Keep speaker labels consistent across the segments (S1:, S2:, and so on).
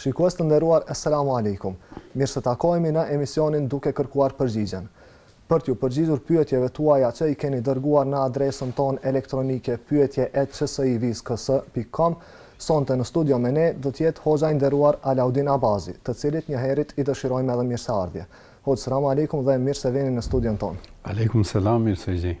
S1: Shikues të nderuar Eselamu Alejkum. Mirësetakohemi në emisionin Duke Kërkuar Përgjigjen. Për t'ju përgjigjur pyetjeve tuaja që i keni dërguar në adresën tonë elektronike pyetje at qsivisks pikë kom, sonte në studio me ne do të jetë hoxha i nderuar Alaudin Abazi, të cilit njëherit i dëshirojmë edhe mirëseardhje. Hoxhë Selamu Alejkum dhe mirë se vini në studion tonë.
S2: Alejkum Selam, mirë se
S1: gjej.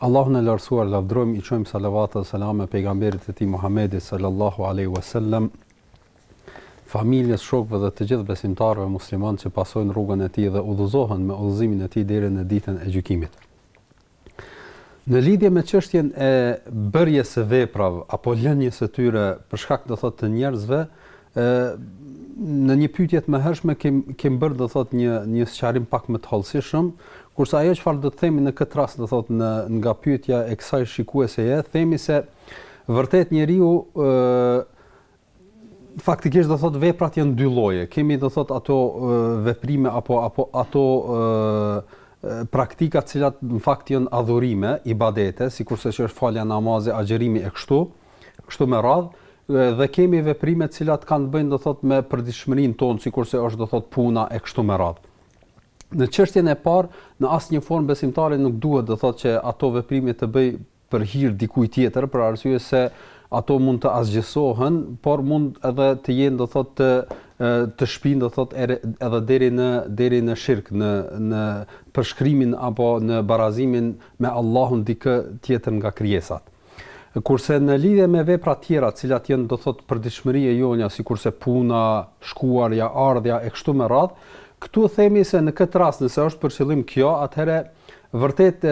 S1: Allahun e Lartësuar e
S2: lavdërojmë, i çojmë salavat dhe selame pejgamberit të tij Muhammedit sallallahu alejhi ue sellem, familjes, shokëve dhe të gjithë besimtarëve muslimanë që pasojnë rrugën e tij dhe udhëzohen me udhëzimin e tij deri në ditën e gjykimit. Në lidhje me çështjen e bërjes së veprave apo lënies së tyre për shkak do thotë të njerëzve, Ë në një pyetje të mëhershme kem kem bërë do thotë një një sqarim pak më të hollësishëm, kurse ajo çfarë do të themi në këtë rast do thotë në nga pyetja e kësaj shikueseje, themi se vërtet njeriu ë faktikisht do thotë veprat janë dy lloje. Kemi do thotë ato veprime apo apo ato ë praktika të cilat në fakt janë adhurime, ibadete, sikurse që është falja e namazit, agjërimi e kështu. kështu me radhë, dhe kemi veprime të cilat kanë të bëjnë do thot me përditshmërinë tonë, sikurse është do thot puna e kështu me radhë. Në çështjen e parë, në asnjë formë besimtari nuk duhet do thot që ato veprime t'i bëjë për hir të dikujt tjetër, për arsye se ato mund të asgjësohen, por mund edhe të jenë do thot të të shpinë do thot edhe deri në deri në shirk në në përshkrimin apo në barazimin me Allahun dikë tjetër nga krijesat. Kurse në lidhje me veprat tjera të cilat janë do thotë përditshmëri e jonja sikurse puna, shkuarja, ardhja e kështu me radhë, këtu themi se në këtë rast nëse është për qëllim kjo atëherë vërtet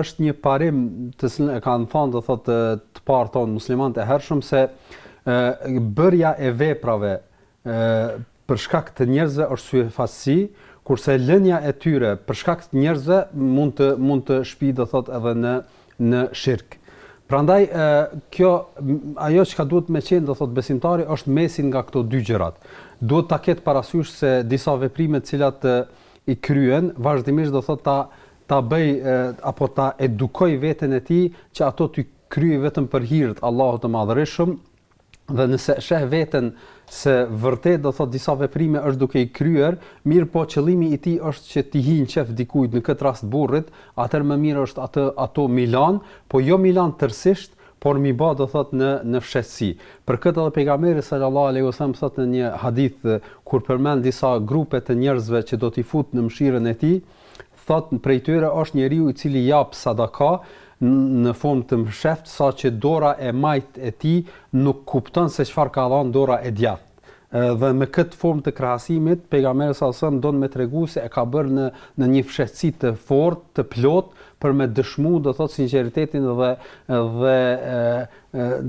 S2: është një parim të cilën e kanë thënë do thotë të parët tanë muslimanët e hershëm se bërja e veprave për shkak të njerëzve është syefaqësi, kurse lënia e tyre për shkak të njerëzve mund të mund të shpijë do thotë edhe në në shirk. Prandaj kjo ajo çka duhet me qenë do thotë besimtari është mesi nga këto dy gjërat. Duhet ta ketë parasysh se disa veprime të cilat i kryen vazhdimisht do thotë ta ta bëjë apo ta edukojë veten e tij që ato t'i kryejë vetëm për hir të Allahut të Madhërishëm dhe nëse e sheh veten se vërtet do thotë disa veprime është duke i kryer, mirëpo qëllimi i tij është që t'i hijë n'qejf dikujt në këtë rast burrit, atëherë më mirë është atë ato m'i lan, po jo m'i lan tërësisht, por m'i ba do thotë në në fshehtësi. Për këtë edhe pejgamberi sallallahu alaihi wasallam thotë në një hadith kur përmend disa grupe të njerëzve që do t'i futë në mëshirën e tij, Thotë prej tyre është njeriu i cili jap sadaka në formë të msheftë sa që dora e majtë e tij nuk kupton se çfarë ka dhënë dora e djathtë. Dhe me këtë formë të krahasimit, Pejgamberi sallallahu alejhi ve sellem don me tregu se e ka bërë në një fshehtësi të fortë, të plotë, për me dëshmu, do thotë, sinqeritetin dhe dhe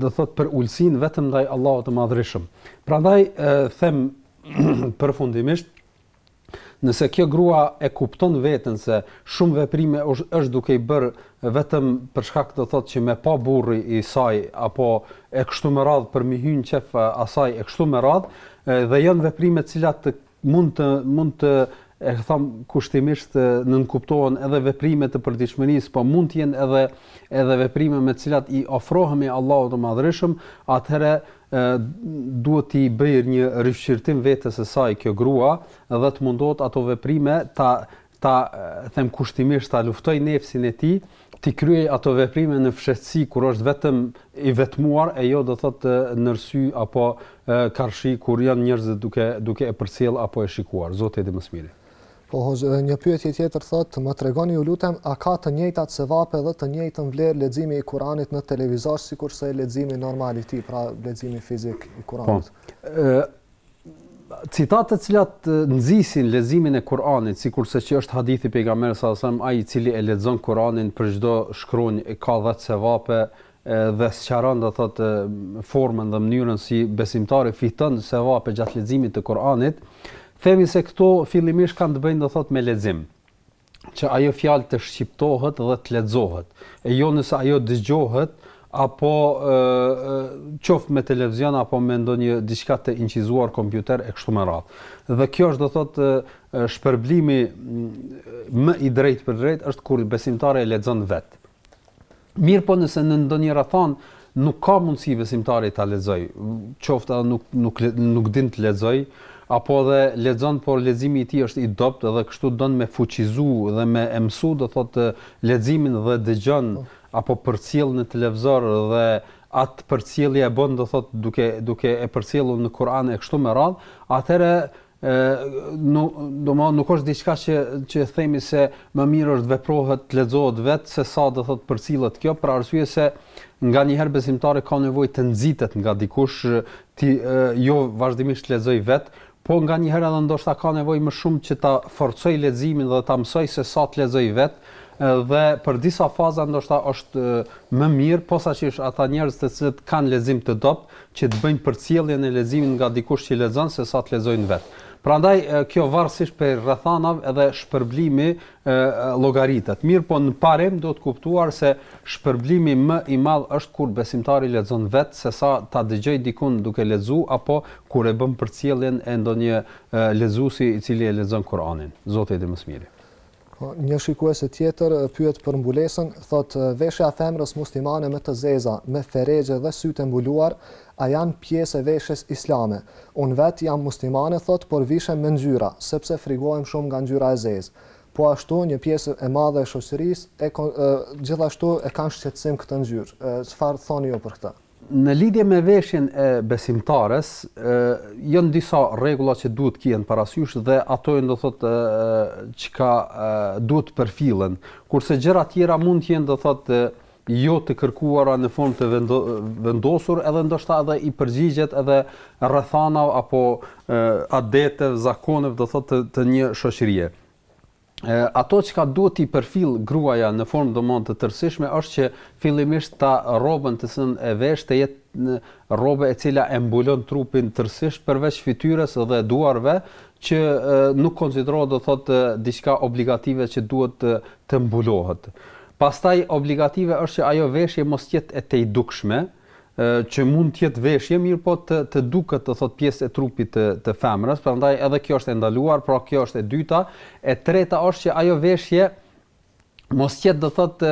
S2: do thotë përulësinë vetëm ndaj Allahut të Madhërishëm. Prandaj them përfundimisht Nëse kjo grua e kupton veten se shumë veprime është duke i bërë vetëm për shkak do thotë që me e pa burri i saj apo e kështu me radhë për m'i hy n'qejf asaj e kështu me radhë dhe janë veprime të cilat mund të mund të e them kushtimisht nënkuptohen edhe veprime të përditshmërisë, po mund të jenë edhe edhe veprime me të cilat i ofrohemi Allahut të Madhërishëm, atëherë duhet t'i bëjë një rishqyrtim vetes së saj kjo grua dhe të mundohet ato veprime ta ta them kushtimisht ta luftojë nefsin e tij t'i kryejë ato veprime në fshehtësi kur është vetëm i vetmuar e jo do thotë ndër sy apo karshi kur janë njerëzit duke duke e përcjell apo e shikuar zoti e di më së miri
S1: Po, një pyetje tjetër thotë, më tregoni ju lutem, a ka të njëjtat sevape dhe të njëjtën vlerë leximi i Kuranit në televizor sikurse leximi normal i tij, pra leximi fizik i Kuranit? Po.
S2: Ë citat të cilat nxisin leximin e Kuranit, sikurse që është hadithi i pejgamberit sallallahu alajhi wasallam, ai i cili e lexon Kuranin për çdo shkronjë ka 10 sevape, dhe sqaron do thotë formën dhe mënyrën si besimtari fiton sevape gjatë leximit të Kur'anit, themi se këto fillimisht kanë të bëjnë do thotë me lexim që ajo fjalë të shqiptohet dhe të lexohet, e jo nëse ajo dëgjohet apo qoftë me televizion apo me ndonjë diçka të incizuar kompjuter e kështu me radhë. Dhe kjo është do thotë shpërblimi më i drejtpërdrejtë është kur besimtari e lexon vetë. Mirëpo nëse në ndonjë rrethanë nuk ka mundësi besimtari ta lexojë, qoftë nuk nuk nuk din të lexojë, apo edhe lexon por leximi i tij është i dobët dhe kështu don me fuqizu dhe me e mësu do thotë leximin dhe dëgjon apo përcjell në televizor dhe atë përcjellje e bën do thotë duke duke e përcjellur në Kur'an e kështu me radhë, atëherë domethënë nuk është diçka që që themi se më mirë është veprohet, të lexohet vet se sa do thotë përcillet kjo për arsye se nganjëherë besimtari ka nevojë të nxitet nga dikush, jo vazhdimisht të lexojë vet, po nganjëherë edhe ndoshta ka nevojë më shumë që ta forcojë leximin dhe ta mësojë se sa të lexojë vet dhe për disa faza ndoshta është më mirë posaçërisht ata njerëz të cilët kanë lexim të dobët, që të bëjnë përcjelljen e leximit nga dikush që lexon se sa të lexojnë vet. Prandaj kjo varësisht prej rrethanave edhe shpërblimi llogaritet. Mirpo në parim duhet kuptuar se shpërblimi më i madh është kur besimtari lexon vet se sa ta dëgjojë dikun duke lexu apo kur e bën përcjelljen e ndonjë lexuesi i cili e lexon Kur'anin. Zoti i di më
S1: së miri. Një shikuese tjetër pyet për mbulesën, thotë, Veshja e femrës muslimane me të zeza, me ferexhe dhe sytë e mbuluar, a janë pjesë e veshjes islame? Unë vetë jam muslimane, thotë, por vishem me ngjyra, sepse frigohem shumë nga ngjyra e zezë. Po ashtu, një pjesë e madhe e shoqërisë e gjithashtu e kanë shqetësim këtë ngjyrë. Çfarë thoni ju për këtë?
S2: Në lidhje me veshjen e besimtares, janë disa rregulla që duhet të kihen parasysh dhe ato janë do thotë çka duhet të përfillen, kurse gjëra të tjera mund të jenë do thotë jo të kërkuara në formë të vendosur edhe ndoshta edhe i përgjigjet edhe rrethanave apo adeteve, zakoneve do thotë të një shoqërie. Ato çka duhet t'i përfillë gruaja në formë domon të tërësishme është që fillimisht ta rrobën të cilën e vesh të jetë një rrobë e cila e mbulon trupin tërësisht përveç fytyrës dhe duarve që nuk konsiderohet do thotë diçka obligative që duhet të, të mbulohet. Pastaj obligative është që ajo veshje mos jetë e tejdukshme, që mund të jetë veshje, mirëpo të, të duket do thot pjesë e trupit të, të femrës, prandaj edhe kjo është e ndaluar, pra kjo është e dyta, e treta është që ajo veshje mos jetë do thot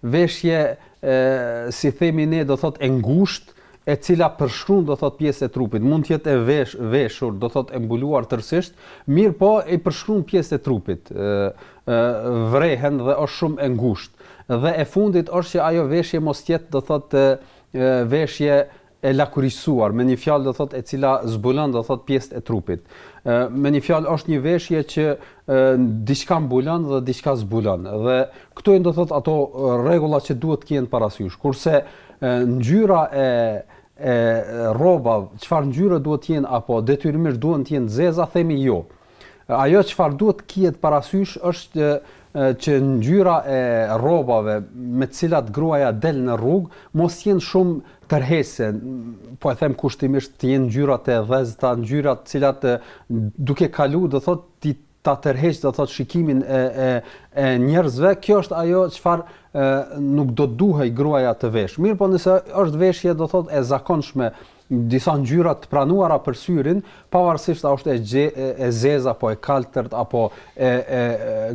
S2: veshje e, si themi ne do thot e ngushtë, e cila përshkruan do thot pjesët e trupit, mund të jetë e vesh, veshur, do thot e mbuluar tërësisht, mirëpo i përshkruan pjesët e trupit. ë vrehen dhe është shumë e ngushtë. Dhe e fundit është që ajo veshje mos të jetë do thotë veshje e lakuriqësuar, me një fjalë do thotë e cila zbulon do thotë pjesët e trupit. Me një fjalë është një veshje që diçka mbulon dhe diçka zbulon. Dhe këto janë do thotë ato rregulla që duhet të kihen parasysh. Kurse ngjyra e e rrobave, çfarë ngjyre duhet të jenë apo detyrimisht duhen të jenë të zeza, themi jo. Ajo çfarë duhet të kihet parasysh është që ngjyra e rrobave me të cilat gruaja del në rrugë mos jenë shumë tërheqëse, po e them kushtimisht të jenë ngjyra të dhezta, ngjyra të cilat duke kalu do thotë ti ta tërheq do thotë shikimin e e e njerëzve, kjo është ajo çfarë nuk do të duhej gruaja të vesh. Mirëpo nëse është veshje do thotë e zakonshme disa ngjyra të pranuara për syrin, pavarësisht a është e, e zezë apo e kaltërt apo e e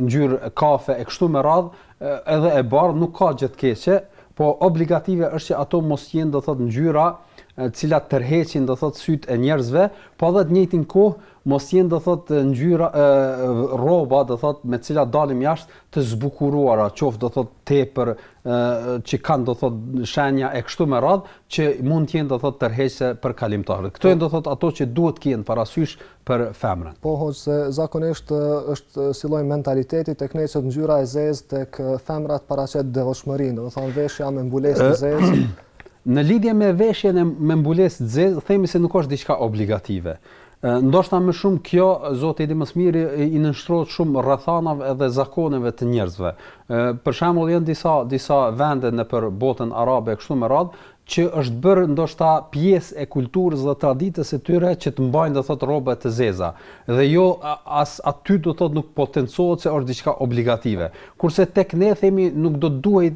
S2: ngjyrë kafe e kështu me radh, edhe e bardhë nuk ka gjë të keqe, po obligative është që ato mos jenë do thotë ngjyra të cilat tërheqin do thotë sytë e njerëzve, po edhe të njëjtin kohë Mos jenë do thotë ngjyra e rroba do thotë me të cilat dalim jashtë të zbukuruara, qoftë do thotë tepër ë që kanë do thotë shenja e kështu me radhë që mund të jenë do thotë tërheqëse për kalimtarët. Këto janë do thotë ato që duhet të kenë parasysh për femrën.
S1: Po hoxhë, se zakonisht është si lloj mentaliteti tek ne që ngjyra e zezë tek femrat paraqet devotshmërinë, do thonë veshja me mbulesë të zezë.
S2: Në lidhje me veshjen e me mbulesë të zezë, themi se nuk është diçka obligative. Ndoshta më shumë kjo, Zoti e di më së miri, i nënshtrohet shumë rrethanave edhe zakoneve të njerëzve. Për shembull janë disa disa vende nëpër botën arabe e kështu me radhë, që është bërë ndoshta pjesë e kulturës dhe traditës së tyre që të mbajnë do thotë rroba të zeza. Dhe jo as aty do thotë nuk potencohet se është diçka obligative. Kurse tek ne themi nuk do të duhej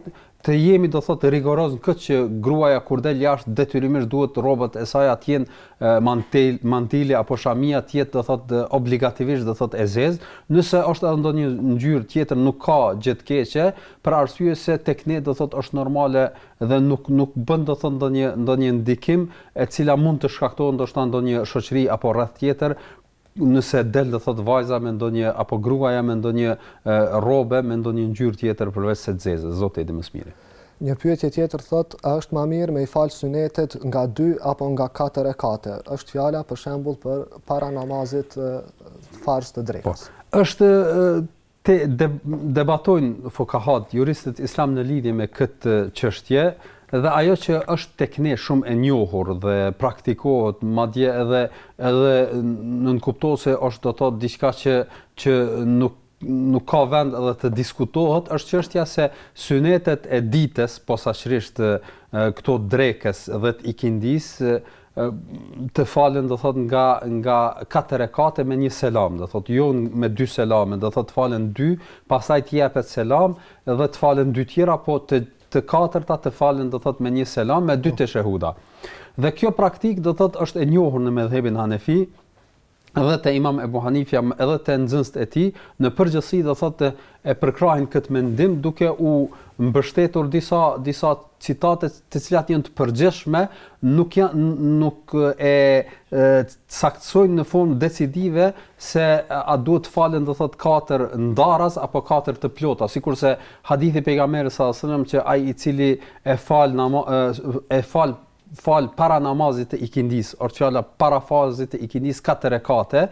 S2: Të jemi do thotë rigoroz në këtë që gruaja kur del jashtë detyrimisht duhet rrobat e saja të jenë mantel, mantile apo shamia të jetë do thotë obligativisht do thotë e zezë. Nëse është edhe ndonjë ngjyrë tjetër nuk ka gjë të keqe, për arsye se tek ne do thotë është normale dhe nuk nuk bën do thotë ndonjë ndonjë ndikim e cila mund të shkaktohet ndoshta ndonjë shoqëri apo rreth tjetër Nëse del do thotë vajza me ndonjë apo gruaja me ndonjë rrobe me ndonjë ngjyrë tjetër përveç se të zezës, Zoti e di më së miri.
S1: Një pyetje tjetër thotë, a është ma mirë me i falë synetet nga dy apo nga katër rekate? Është fjala për shembull për para namazit farz të drekës.
S2: Po. Është Te debatojnë fukahat, juristët islam në lidhje me këtë çështje dhe ajo që është tek ne shumë e njohur dhe praktikohet, madje edhe edhe nënkupto se është do të thotë diçka që që nuk nuk ka vend edhe të diskutohet, është çështja se synetet e ditës, posaçërisht këto drekës dhe të ikindisë, të falen do thot nga nga katër rekate me një selam do thot jo me dy selame do thot të falen dy pastaj të jepet selam dhe të falen dy tjera po të të katërta të falen do thot me një selam me dy po. teshehuda dhe kjo praktik do thot është e njohur në medhhebin hanefi edhe te Imam Ebu Hanifja edhe te nxënësit e tij, në përgjithësi do thotë e përkrahin këtë mendim duke u mbështetur disa disa citate të cilat janë të përgjithshme, nuk janë nuk e saktësojnë në formë decisive se a duhet të falen do thotë katër ndaras apo katër të plota, sikurse hadithi pejgamberit sallallahu alajhi wasallam që ai i cili e fal e fal fal para namazit të ikindisë, është fjala para farzit të ikindisë katër rekate,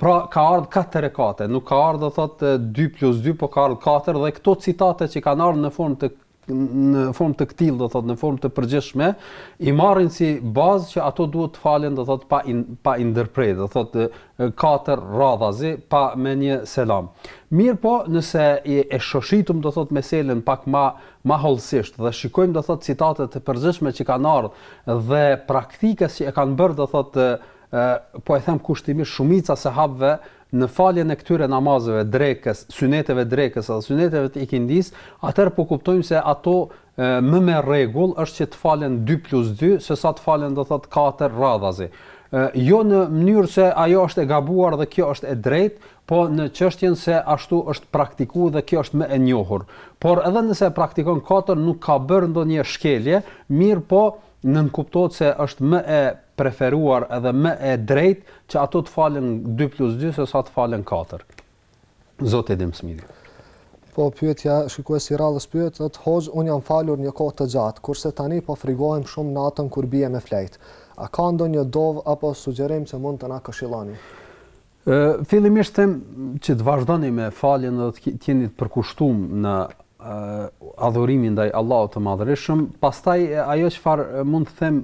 S2: pra ka ardhur katër rekate, nuk ka ardhur do thotë 2 plus 2, po ka ardhur katër dhe këto citate që kanë ardhur në formë të në formë të këtillë, do thotë në formë të përgjithshme, i marrin si bazë që ato duhet të falen, do thotë pa in, pa i ndërprerë, do thotë katër radhazi pa me një selam. Mirëpo, nëse e, e shoshitim, do thotë meselën pak më ma hollësisht dhe shikojmë do thotë citate të përgjithshme që kanë ardhur dhe praktikës që e kanë bërë do thotë po e them kushtimisht shumica sahabëve në faljen e këtyre namazeve drekës, syneteve drekës dhe syneteve të ikindisë, atëherë po kuptojmë se ato më me rregull është që të falen 2 plus 2 se sa të falen do thotë 4 radhazi. Jo në mënyrë se ajo është e gabuar dhe kjo është e drejtë, Po në çështjen se ashtu është praktiku dhe kjo është më e njohur. Por edhe nëse e praktikon katër nuk ka bërë ndonjë shkelje, mirëpo nënkuptohet se është më e preferuar edhe më e drejtë që ato të falen dy plus dy sesa të falen katër. Zoti e di më së miri.
S1: Po pyetja shikuesi i radhës pyet, thotë hoxhë, unë jam falur një kohë të gjatë, kurse tani po frigohem shumë natën kur bie me flejt. A ka ndonjë dovë apo sugjerim që mund të na këshilloni?
S2: Fillimisht them që të vazhdoni me faljen dhe të jeni të përkushtum në adhurimin ndaj Allahut të Madhërishëm. Pastaj ajo çfarë mund të them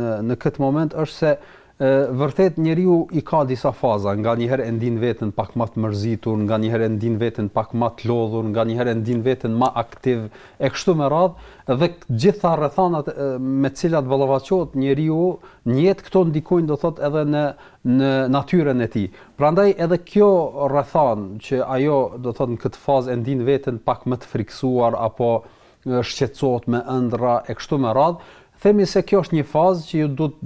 S2: në në këtë moment është se vërtet njeriu i ka disa faza, nganjëherë e ndin veten pak ma të mërzitur, nganjëherë e ndin veten pak ma të lodhur, nganjëherë e ndin veten ma aktiv e kështu me radhë, dhe të gjitha rrethanat me të cilat ballafaqohet njeriu, në jetë këto ndikojnë do thotë edhe në në natyrën e tij. Prandaj edhe kjo rrethanë që ajo, do thotë, në këtë fazë e ndin veten pak më të frikësuar apo shqetësohet me ëndrra e kështu me radhë, themi se kjo është një fazë që ju duhet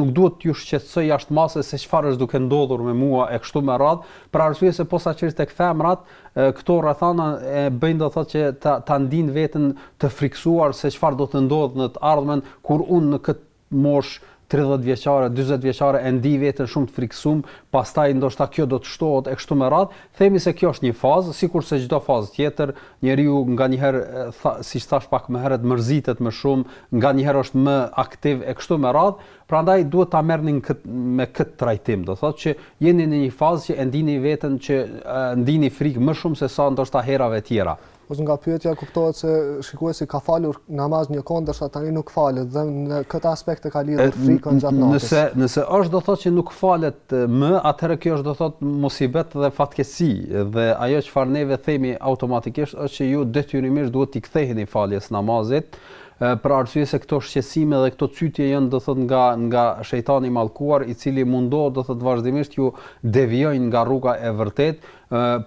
S2: nuk duhet t'ju shqetësojë jashtë masës se çfarë është duke ndodhur me mua e kështu me radhë, për arsye se posaçërisht tek femrat këto rrethana e bëjnë do thotë që ta ta ndin veten të frikësuar se çfarë do të ndodhë në të ardhmen kur unë në këtë moshë tridhjetë vjeçare, dyzet vjeçare e ndi veten shumë të frikësum, pastaj ndoshta kjo do të shtohet e kështu me radhë, themi se kjo është një fazë, sikurse çdo fazë tjetër, njeriu nganjëherë tha, siç thashë pak më herët mërzitet më shumë, nganjëherë është më aktiv e kështu me radhë, prandaj duhet ta merrni kët, me këtë trajtim, do thotë që jeni në një fazë që e ndini veten që ndini frikë më shumë se sa ndoshta herave tjera.
S1: Ose nga pyetja kuptohet se shikuesi ka falur namaz një kohë ndërsa tani nuk falet dhe në këtë aspekt e ka lidhur frikën gjatë natës.
S2: Nëse nëse është do thotë që nuk falet më, atëherë kjo është do thotë musibet dhe fatkeqësi dhe ajo çfarë neve themi automatikisht është që ju detyrimisht duhet t'i ktheheni faljes së namazit për arsye se këto shqetësime dhe këto cytje janë do thotë nga nga shejtani i mallkuar i cili mundohet do thotë vazhdimisht ju devijojnë nga rruga e vërtetë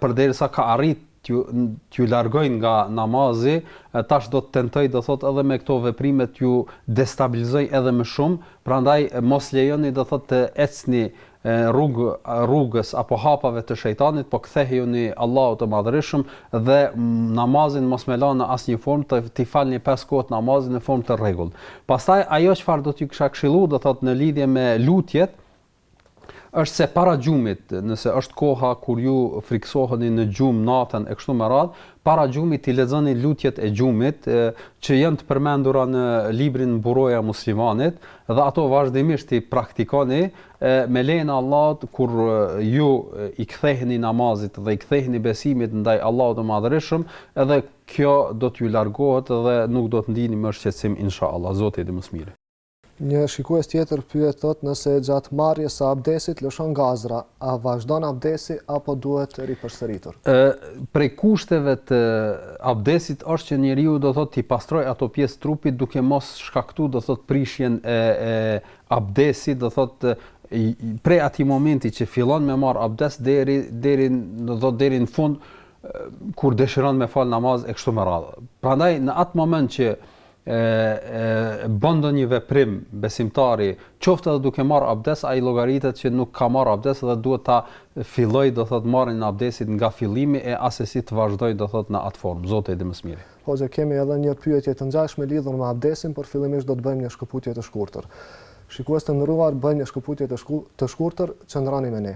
S2: përderisa ka arrit t'ju t'ju largoj nga namazi, e tash do të tentoj do thotë edhe me këto veprime t'ju destabilizoj edhe më shumë, prandaj mos lejoni do thotë të ecni rrugë rrugës apo hapave të shejtanit, po kthehuni Allahut të Madhërishëm dhe namazin mos me la në asnjë formë të t'i falni pesë kohët namazin në formë të rregullt. Pastaj ajo çfarë do t'ju kisha këshilluar do thotë në lidhje me lutjet, është se para gjumit, nëse është koha kur ju frikësoheni në gjumë natën e kështu me radhë, para gjumit i lexoni lutjet e gjumit që janë të përmendura në librin Mburoja e muslimanit dhe ato vazhdimisht i praktikoni me lejen e Allahut kur ju i ktheheni namazit dhe i ktheheni besimit ndaj Allahut të madhërishëm edhe kjo do t'ju largohet dhe nuk do të ndini më shqetësim insha Allah, Zoti e di më së miri.
S1: Një shikues tjetër pyet thotë nëse gjatë marrjes së abdesit lëshon gazra, a vazhdon abdesi apo duhet ripërsëritur?
S2: Prej kushteve të abdesit është që njeriu do thotë t'i pastrojë ato pjesë trupit duke mos shkaktu do thotë prishjen e e abdesit do thotë prej atij momenti që fillon me marr abdes deri deri do thotë deri në fund kur dëshiron me fal namaz e kështu me radhë. Prandaj në atë moment që e bën ndonjë veprim besimtari, qoftë edhe duke marrë abdes, ai llogaritet që nuk ka marrë abdes dhe duhet ta fillojë, do thotë, marrjen e abdesit nga fillimi e asesi të vazhdojë, do thotë, në atë formë. Zoti e di më
S1: së miri. Hoxhë, kemi edhe një pyetje të ngjashme lidhur me abdesin, por fillimisht do të bëjmë një shkëputje të shkurtër. Shikues të nderuar, bëjmë një shkëputje të të shkurtër, qëndroni me ne.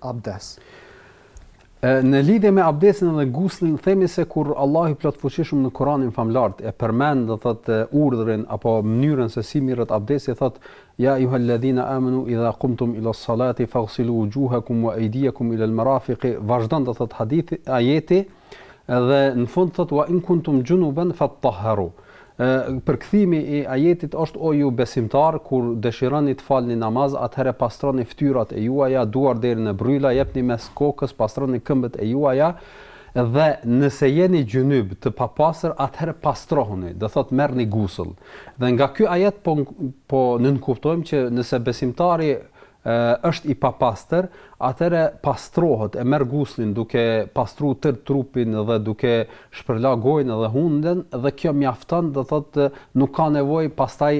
S1: abdes.
S2: Në lidhje me abdesin dhe guslin, themi se kur Allahu i Plotfuqishëm në Kur'anin famëlartë e përmend, do thotë, urdhrin apo mënyrën se si mirret abdesi, thotë: "Ya ayyuhalladhina amanu idha qumtum ila as-salati faghsilu wujuhakum wa aydiyakum ila al-marafiqi", vazhdon do thotë hadithi, ajeti, dhe në fund thotë: "Wa in kuntum junuban fatahharu", E, përkthimi i ajetit është o ju besimtarë, kur dëshironi të falni namaz, atëherë pastroni fytyrat e juaja, duart deri në bryla, jepni mes'h kokës, pastroni këmbët e juaja, dhe nëse jeni xhynyb të papastër, atëherë pastrohuni, do thotë merrni gusëll. Dhe nga ky ajet po po nënkuptojmë që nëse besimtari është i papastër, atëherë pastrohet, e merr guslin duke pastruar tërë trupin dhe duke shpërla gojën dhe hundën dhe kjo mjafton, do thotë nuk ka nevojë pastaj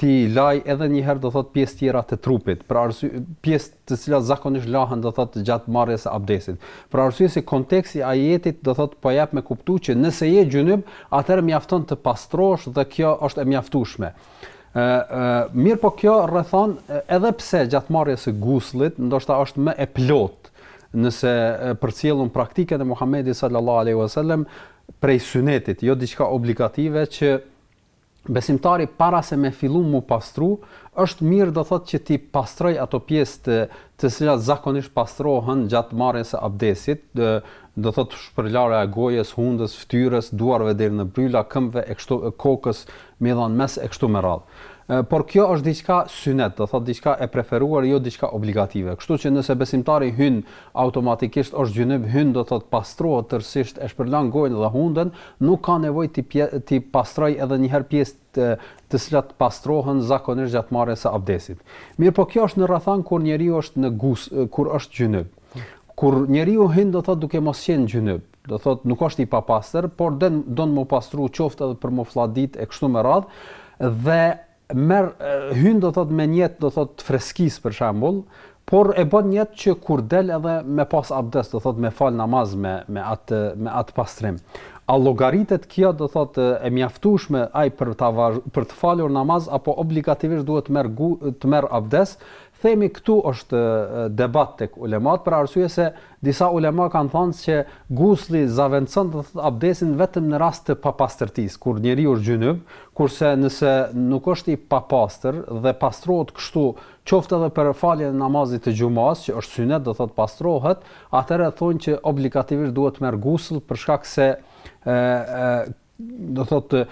S2: t'i laj edhe një herë do thotë pjesë tjera të trupit, për arsye pjesë të cilat zakonisht lahen do thotë gjatë marrjes së abdesit. Për arsye se konteksti i ajetit do thotë po jep me kuptu që nëse je xhynyb, atëherë mjafton të pastrohesh dhe kjo është e mjaftueshme. Ë, ë, mirëpo kjo rrethanë edhe pse gjatë marrjes së gusllit ndoshta është më e plotë nëse përcjellim praktikën e Muhamedit sallallahu alaihi wasallam prej synetit, jo diçka obligative që besimtari para se me fillu m'u pastru, është mirë do thotë që t'i pastroj ato pjesë të, të cilat zakonisht pastrohen gjatë marrjes së abdesit, do thotë shpërlarja e gojës, hundës, fytyrës, duarve deri në bryla, këmbëve e kështu kokës, me i dhanë mes'h e kështu me radhë. Por kjo është diçka synet, do thotë diçka e preferuar, jo diçka obligative. Kështu që nëse besimtari hyn automatikisht është xhynyb, hyn do thotë pastrohet tërësisht, e shpërlan gojën dhe hundën, nuk ka nevojë t'i t'i pastrojë edhe një herë pjesë të të cilat pastrohen zakonisht gjatë marrjes së abdesit. Mirëpo kjo është në rrethanë kur njeriu është në gusl, kur është xhynyb. Kur njeriu hyn do thotë duke mos qenë xhynyb, do thotë nuk është i papastër, por den, don m'u pastru qoftë edhe për m'u flladitë e kështu me radhë, dhe merr hyn do thotë me njet do thotë të freskisë për shembull, por e bën njet që kur del edhe me pas abdes, do thotë me fal namaz me me atë me atë pastrim. A llogaritet kjo do thotë e mjaftueshme ai për ta për të falur namaz apo obligativisht duhet të merr të merr abdes, Themi këtu është debat tek ulemat për arsye se disa ulema kanë thënë se gusli zavendëson abdesin vetëm në rast të papastërtisë, kur njeriu është xhynyb, kurse nëse nuk është i papastër dhe pastrohet kështu, qoftë edhe për faljen e namazit të xhumasë, që është synet, do thotë pastrohet, atëherë thonë që obligativisht duhet të merr gusl për shkak se do thotë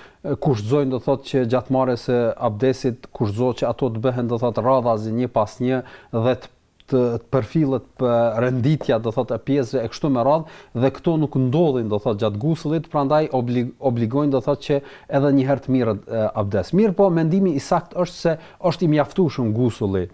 S2: kushtëzojnë do thotë që gjatë marrjes së abdesit kushtëzohet që ato të bëhen do thotë radhazi një pas një dhe të të përfillet renditja do thotë e pjesëve e kështu me radh dhe këto nuk ndodhin do thotë gjatë gusullit prandaj oblig, obligojnë do thotë që edhe një herë të mirret abdes mirëpo mendimi i saktë është se është i mjaftueshëm gusulli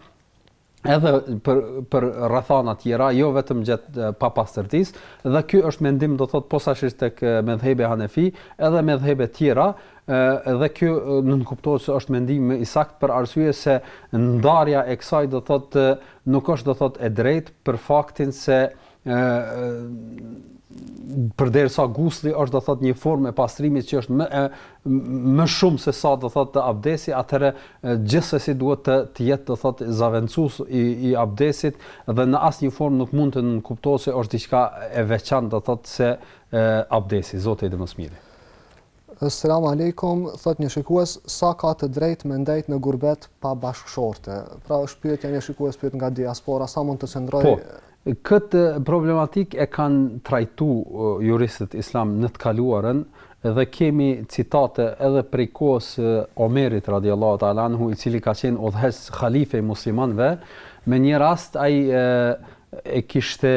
S2: edhe për për rrethana të tjera, jo vetëm gjatë papastërtisë, dhe ky është mendim do thot posaçërisht tek medhhebe Hanefi, edhe medhhebe të tjera, ë dhe ky nënkuptohet se është mendim i saktë për arsye se ndarja e kësaj do thot nuk është do thot e drejtë për faktin se përderisa gusli është do thot një formë e pastrimit që është më e më shumë se sa do thotë abdesi, atëherë gjithsesi duhet të të jetë do thot zëvendësues i i abdesit dhe në asnjë formë nuk mund të nënkuptohet se është diçka e veçantë do thot se e, abdesi, Zoti e di më së miri.
S1: Selam alejkum, thotë një shikues, sa ka të drejtë me ndejt në gurbet pa bashkëshorte? Pra është pyetja, një shikues pyet nga diaspora, sa mund të qëndrojë?
S2: Po, këtë problematikë e kanë trajtu juristët islam në të kaluarën dhe kemi citate edhe prej kohës Omerit radiallahu ta'ala anhu i cili ka qenë udhëheqës halife i muslimanëve me një rast ai e kishte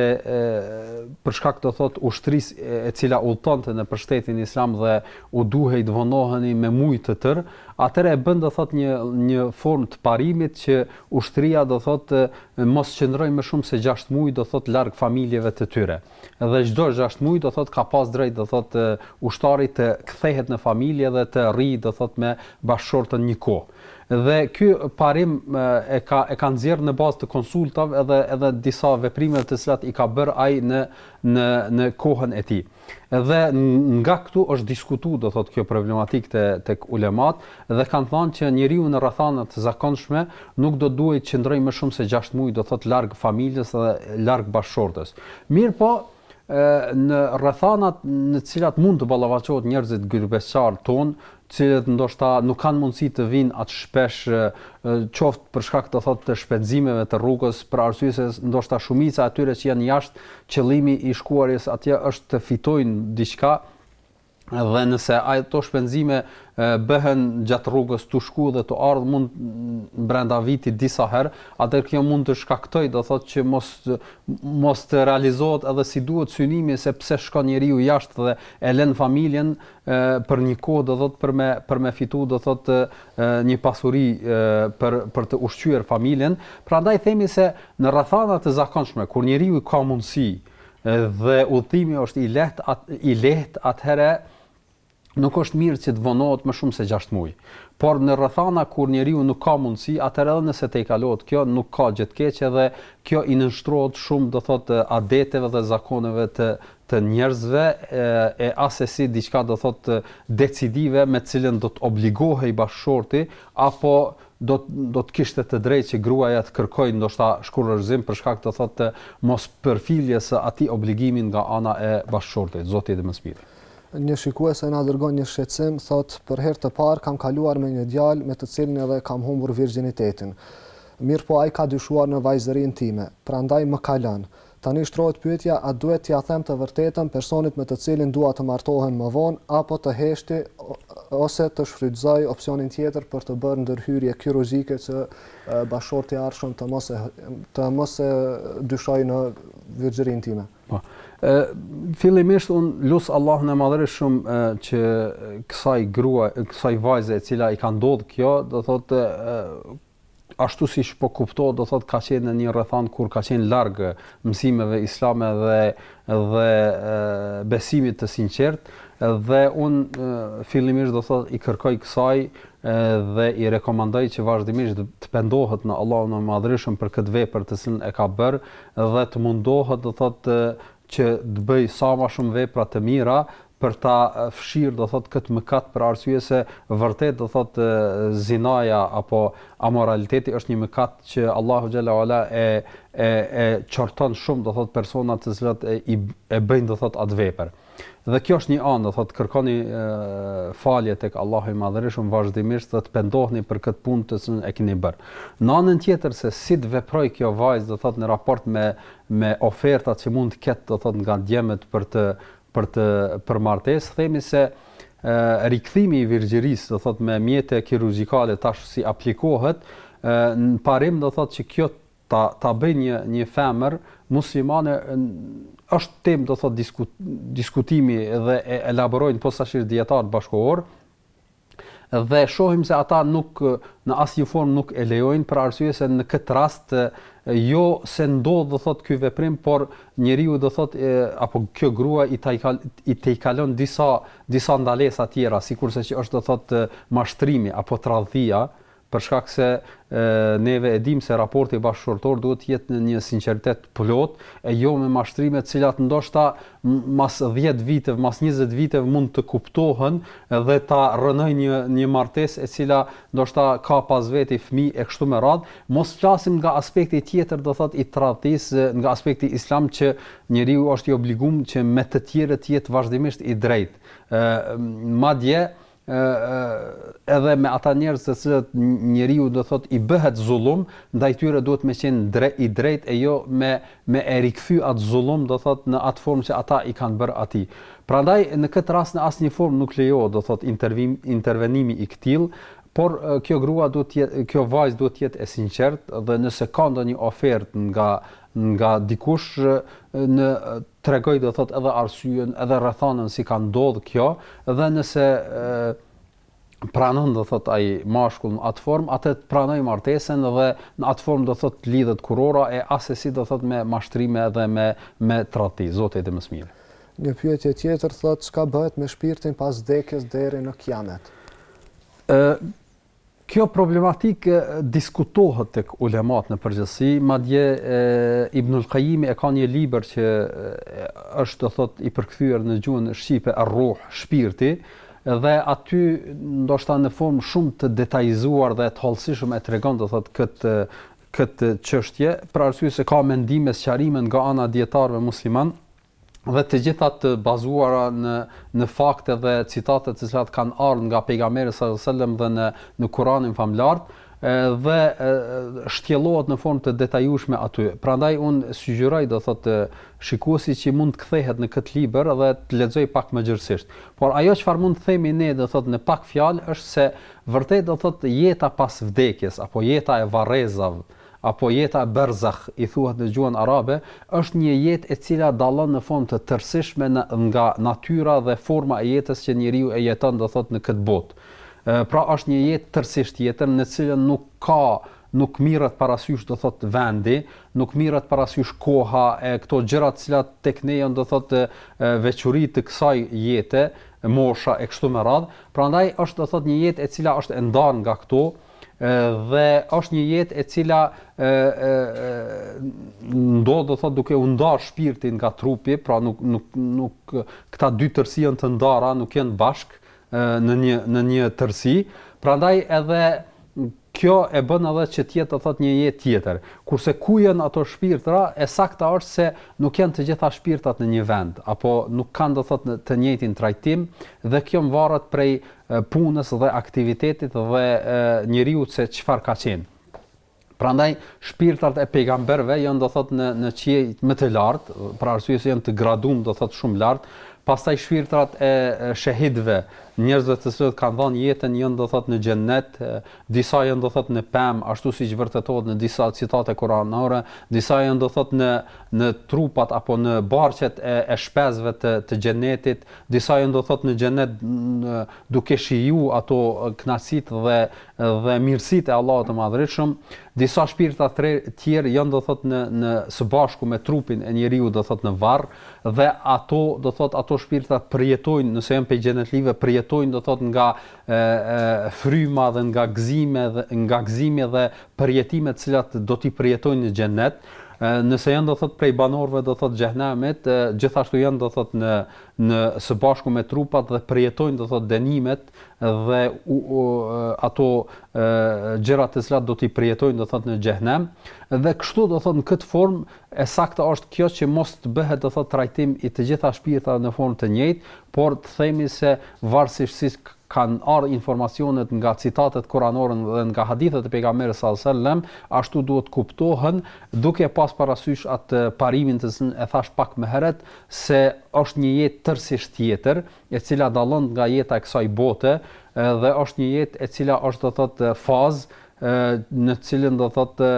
S2: për shkak do thotë ushtrisë e cila udhëtonte nëpër shtetin islam dhe u duhej të vonoheni me muj të tërë, atëherë e bën do thotë një një formë të parimit që ushtria do thotë mos qëndrojë më shumë se 6 muaj do thotë larg familjeve të tyre. Dhe çdo 6 muaj do thotë ka pas drejt do thotë ushtari të kthehet në familje dhe të rri do thotë me bashkëshortën një kohë. Dhe ky parim e ka e ka nxjerrë në bazë të konsultave edhe edhe disa veprimeve të cilat i ka bërë ai në në në kohën e tij. Dhe nga këtu është diskutuar do thotë kjo problematikë te tek ulemat dhe kanë thënë që njeriu në rrethana të zakonshme nuk do duhej të qëndrojë më shumë se 6 muaj do thotë larg familjes dhe larg bashkëshortes. Mirëpo në rrethanat në të cilat mund të ballafaqohet njerëzit gurbetçarë tanë, të cilët ndoshta nuk kanë mundësi të vijnë aq shpesh, qoftë për shkak do thotë të shpenzimeve të rrugës, për arsye se ndoshta shumica e tyre që janë jashtë, qëllimi i shkuarjes atje është të fitojnë diçka, dhe nëse ato shpenzime bëhen gjatë rrugës tu shku dhe tu ardh mund brenda vitit disa herë, atëherë kjo mund të shkaktojë, do thotë që mos mos të realizohet edhe si duhet synimi se pse shkon njeriu jashtë dhe e lën familjen, për një kohë do thotë për me për me fitu do thotë një pasuri për për të ushqyer familjen, prandaj themi se në rrethana të zakonshme kur njeriu ka mundësi dhe udhëtimi është i lehtë i lehtë atëherë nuk është mirë që të vonohet më shumë se 6 muaj. Por në rrethana kur njeriu nuk ka mundësi, atëherë edhe nëse tejkalohet kjo nuk ka gjë të keqe dhe kjo i nënshtrohet shumë do thotë adeteve dhe zakoneve të të njerëzve e asesi diçka do thotë decidive me të cilën do të obligohej bashkëshorti apo do do të kishte të drejtë që gruaja të kërkojë ndoshta shkurorëzim për shkak do thotë të mospërfilljes së atij obligimi nga ana e bashkëshortit. Zoti e di më
S1: së miri. Një shikuese na dërgon një shqetësim, thotë për herë të parë kam kaluar me një djalë me të cilin edhe kam humbur virgjinitetin. Mirëpo ai ka dyshuar në vajzërinë time, prandaj më ka lënë. Tani shtrohet pyetja a duhet t'ia them të vërtetën personit me të cilin dua të martohem më vonë apo të heshti ose të shfrytëzoj opsionin tjetër për të bërë ndërhyrje kirurgjike që bashkëshorti i ardhshëm të mos e të mos e dyshojë në virgjërinë time.
S2: Po. Ë fillimisht un lus Allahun e Madhërishëm që kësaj grua, kësaj vajze e cila i ka ndodhur kjo, do thotë ashtu siç po kuptohet do thotë ka qenë në një rrethanë kur ka qenë larg mësimeve islame dhe dhe besimit të sinqert dhe un fillimisht do thotë i kërkoj kësaj dhe i rekomandoj që vazhdimisht të pendohet në Allahun e Madhërishëm për këtë vepër të cilën e ka bërë dhe të mundohet do thotë që të bëjë sa ma shumë vepra të mira për ta fshirë do thotë këtë mëkat për arsye se vërtet do thotë zinaja apo amoraliteti është një mëkat që Allahu xhelle ue ala e e e qorton shumë do thotë persona të cilat e i, e bëjnë do thotë atë vepër. Dhe kjo është një anë, do thotë kërkoni e, falje tek Allahu i Madhërishëm vazhdimisht dhe të pendohni për këtë punë të cilën e keni bërë. Në anën tjetër se si të veproj kjo vajzë do thotë në raport me me ofertat që mund të ketë do thot nga djemtë për të për të për martesë themi se rikthimi i virgjërisë do thot me mjete kirurgjikale tash si aplikohet në parim do thot që kjo ta ta bëj një një femër muslimane është tem do thot diskut, diskutimi dhe e elaborojnë posaçërisht dijetarët bashkëkohor dhe shohim se ata nuk në asnjë formë nuk e lejojnë për arsye se në këtë rast jo se ndodh do thot ky veprim por njeriu do thot e, apo kjo grua i tej i tejkalon disa disa ndalesa tjera sikurse që është do thot mashtrimi apo tradhtia për shkak se neve e dimë se raporti bashkëshortor duhet të jetë në një sinqeritet të plotë e jo me mashtrime të cilat ndoshta mas 10 viteve, mas 20 viteve mund të kuptohen dhe ta rrënojnë një një martesë e cila ndoshta ka pas veti fëmijë e kështu me radhë, mos flasim nga aspekti tjetër do thotë i tradhtisë nga aspekti islam që njeriu është i obliguar që me të tjerët të jetë vazhdimisht i drejtë. Ë madje edhe me ata njerëz të cilët njeriu do thot i bëhet zullum, ndaj tyre duhet me qenë dre, i drejt e jo me, me e rikëthy atë zullum do thot në atë formë që ata i kanë bërë atij. Prandaj në këtë rast në asnjë formë nuk lejohet do thot intervim, intervenimi i këtill, por kjo grua duhet të jetë kjo vajzë duhet të jetë e sinqertë dhe nëse ka ndonjë ofertë nga nga dikush në tregojë do thotë edhe arsyen edhe rrethanën si ka ndodhë kjo dhe nëse pranon do thot ai mashkull në atë formë, atë të pranojë martesën dhe në atë formë do thot lidhet kurora e asesi do thot me mashtrime dhe me me tradhti. Zoti i di më së miri.
S1: Një pyetje tjetër thot çka bëhet me shpirtin pas vdekjes deri në kiamet?
S2: Ë Kjo problematikë diskutohet tek ulemat në përgjithësi, madje Ibnul Kajimi e ka një libër që është do thot i përkthyer në gjuhën shqipe Ar-Ruh, shpirti, dhe aty ndoshta në formë shumë të detajzuar dhe të hollësishme e tregon do thot këtë këtë çështje, për arsye se ka mendime sqarime nga ana e dijetarëve muslimanë, dhe të gjitha të bazuara në në fakte dhe citate të cilat kanë ardhur nga pejgamberi sallallahu alajhi wasallam dhe në në Kur'anin famëlartë dhe shtjellohet në formë të detajueshme aty. Prandaj un sugjeroj do thotë shikuesit që mund të kthehet në këtë libër dhe të lexojë pak më gjerësisht. Por ajo çfarë mund të themi ne do thotë në pak fjalë është se vërtet do thotë jeta pas vdekjes apo jeta e varrezave apo jeta e berzah i thuhet në gjuhën arabe, është një jetë e cila dallon në formë të tërësishme nga natyra dhe forma e jetës që njeriu e jeton do thotë në këtë botë. Pra është një jetë tërësisht tjetër në cilën nuk ka nuk mirret parasysh do thotë vendi, nuk mirret parasysh koha e këto gjëra të cilat tek ne janë do thotë veçuri të kësaj jete, mosha e kështu me radhë, prandaj është do thotë një jetë e cila është e ndarë nga këto, dhe është një jetë e cila ë ë ndodh do thotë duke u ndarë shpirti nga trupi, pra nuk nuk nuk këta dy tërësi janë të ndara, nuk janë bashk në një në një tërësi. Prandaj edhe kjo e bën edhe që të jetë do thotë një jetë tjetër. Kurse ku janë ato shpirtra, e sakta është se nuk janë të gjitha shpirtat në një vend, apo nuk kanë do thotë të njëjtin trajtim dhe kjo mvarret prej punës dhe aktivitetit dhe njeriut se çfarë ka qenë. Prandaj shpirtrat e pejgamberëve janë do thot në në qiejt më të lartë, për arsye se janë të gradum do thot shumë lart, pastaj shpirtrat e shehidëve, njerëzve të cilët kanë dhënë jetën janë do thot në xhennet, Disa janë do thotë në pemë, ashtu siç vërtetohet në disa citate kuranore, disa janë do thotë në në trupat apo në barqet e e shpezëve të të xhenetit, disa janë do thotë në xhenet duke shiju ato kënaqësitë dhe dhe mirësitë e Allahut të Madhërishëm, disa shpirta të tjerë janë do thotë në në së bashku me trupin e njeriut do thotë në varr dhe ato do thotë ato shpirta përjetojnë nëse janë pej xhenetlive përjetojnë do thotë nga fryma dhe nga gëzime dhe nga gëzimi dhe përjetime të cilat do t'i përjetojnë në xhennet, nëse janë do thot prej banorëve do thot xhehenemit, gjithashtu janë do thot në në së bashku me trupat dhe përjetojnë do thot dënimet dhe u, u, ato gjëra të cilat do t'i përjetojnë do thot në xhehenem dhe kështu do thot në këtë formë E saktë është kjo që mos të bëhet do thotë trajtim i të gjitha shpirtrave në formë të njëjtë, por të themi se varësisht si kanë ardhur informacionet nga citatet kuranore dhe nga hadithet e pejgamberit sallallahu alajhi wasallam, ashtu duhet të kuptohen, duke pas parasysh atë parimin të cilin e thashë pak më herët se është një jetë tërësisht tjetër, e cila dallon nga jeta e kësaj bote dhe është një jetë e cila është do thotë fazë në të cilën do thotë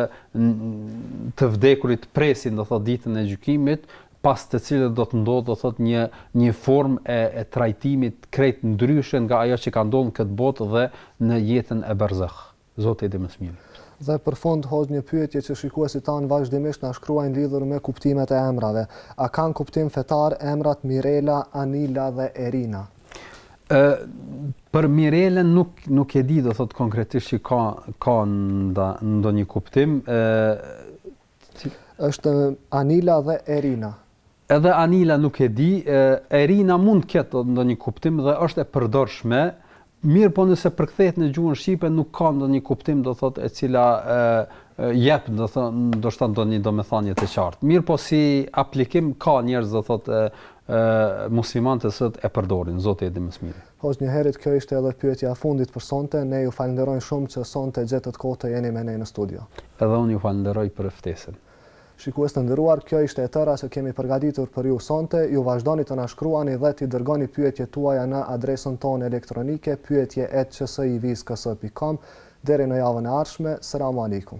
S2: të vdekurit presin do thotë ditën e gjykimit, pas të cilës do të ndodhë do thotë një një formë e, e trajtimit krejt ndryshe nga ajo që ka ndodhur në këtë botë dhe në jetën e berzah. Zoti e di më së miri.
S1: Dhe për fund hoxhë një pyetje që shikuesit tanë vazhdimisht na shkruajnë lidhur me kuptimet e emrave. A kanë kuptim fetar emrat Mirela, Anila dhe Erina?
S2: Ë për Mirelën nuk nuk e di do thot konkretisht që ka ka nda ndonjë kuptim ë
S1: është Anila dhe Erina.
S2: Edhe Anila nuk e di, Erina mund të ketë ndonjë kuptim dhe është e përdorshme, mirëpo nëse përkthehet në gjuhën shqipe nuk ka ndonjë kuptim do thot e cila ë jep do thot ndoshta ndonjë domethënie të qartë. Mirëpo si aplikim ka njerëz do thot muslimanë që sot e përdorin, Zoti e di më së miri.
S1: Hoxhë, njëherit kjo ishte edhe pyetja e fundit për sonte, ne ju falënderojmë shumë që sonte gjetët kohë të jeni me ne në studio.
S2: Edhe unë ju falënderoj për ftesën.
S1: Shikues të nderuar, kjo ishte e tëra që kemi përgatitur për ju sonte, ju vazhdoni të na shkruani dhe t'i dërgoni pyetjet tuaja në adresën tonë elektronike pyetje@csivisks.com. Deri në javën e ardhshme, Selamu Alejkum.